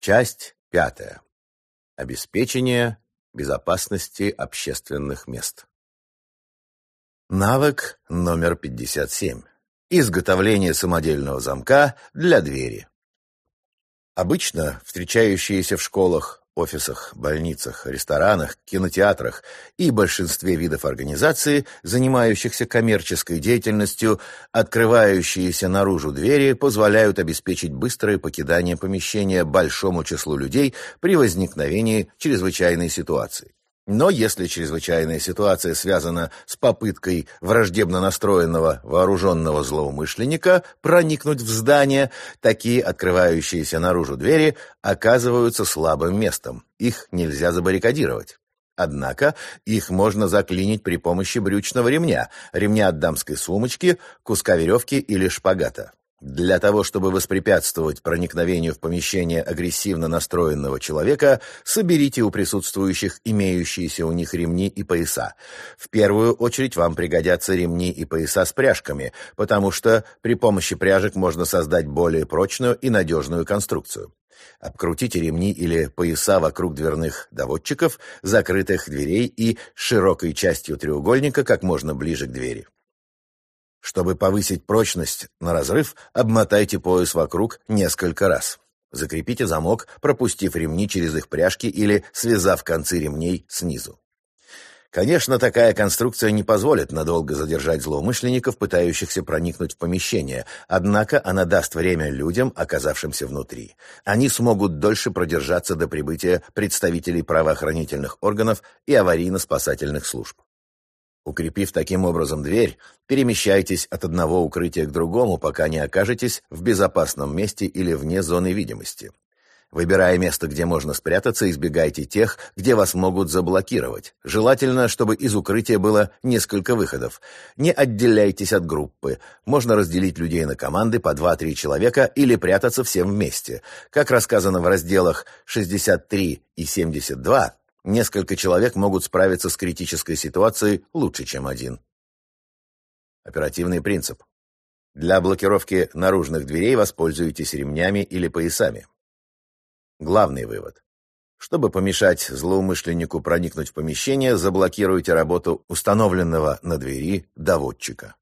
Часть пятая. Обеспечение безопасности общественных мест. Навык номер 57. Изготовление самодельного замка для двери. Обычно встречающиеся в школах офисах, больницах, ресторанах, кинотеатрах и большинстве видов организаций, занимающихся коммерческой деятельностью, открывающиеся наружу двери позволяют обеспечить быстрое покидание помещения большому числу людей при возникновении чрезвычайной ситуации. Но если чрезвычайная ситуация связана с попыткой враждебно настроенного вооруженного злоумышленника проникнуть в здание, такие открывающиеся наружу двери оказываются слабым местом. Их нельзя забаррикадировать. Однако их можно заклинить при помощи брючного ремня, ремня от дамской сумочки, куска веревки или шпагата. Для того, чтобы воспрепятствовать проникновению в помещение агрессивно настроенного человека, соберите у присутствующих имеющиеся у них ремни и пояса. В первую очередь вам пригодятся ремни и пояса с пряжками, потому что при помощи пряжек можно создать более прочную и надежную конструкцию. Обкрутите ремни или пояса вокруг дверных доводчиков, закрытых дверей и широкой частью треугольника как можно ближе к двери. Чтобы повысить прочность на разрыв, обмотайте пояс вокруг несколько раз. Закрепите замок, пропустив ремни через их пряжки или связав концы ремней снизу. Конечно, такая конструкция не позволит надолго задержать злоумышленников, пытающихся проникнуть в помещение, однако она даст время людям, оказавшимся внутри. Они смогут дольше продержаться до прибытия представителей правоохранительных органов и аварийно-спасательных служб. Укрепив таким образом дверь, перемещайтесь от одного укрытия к другому, пока не окажетесь в безопасном месте или вне зоны видимости. Выбирая место, где можно спрятаться, избегайте тех, где вас могут заблокировать. Желательно, чтобы из укрытия было несколько выходов. Не отделяйтесь от группы. Можно разделить людей на команды по 2-3 человека или прятаться всем вместе. Как рассказано в разделах 63 и 72, Несколько человек могут справиться с критической ситуацией лучше, чем один. Оперативный принцип. Для блокировки наружных дверей воспользуйтесь ремнями или поясами. Главный вывод. Чтобы помешать злоумышленнику проникнуть в помещение, заблокируйте работу установленного на двери доводчика.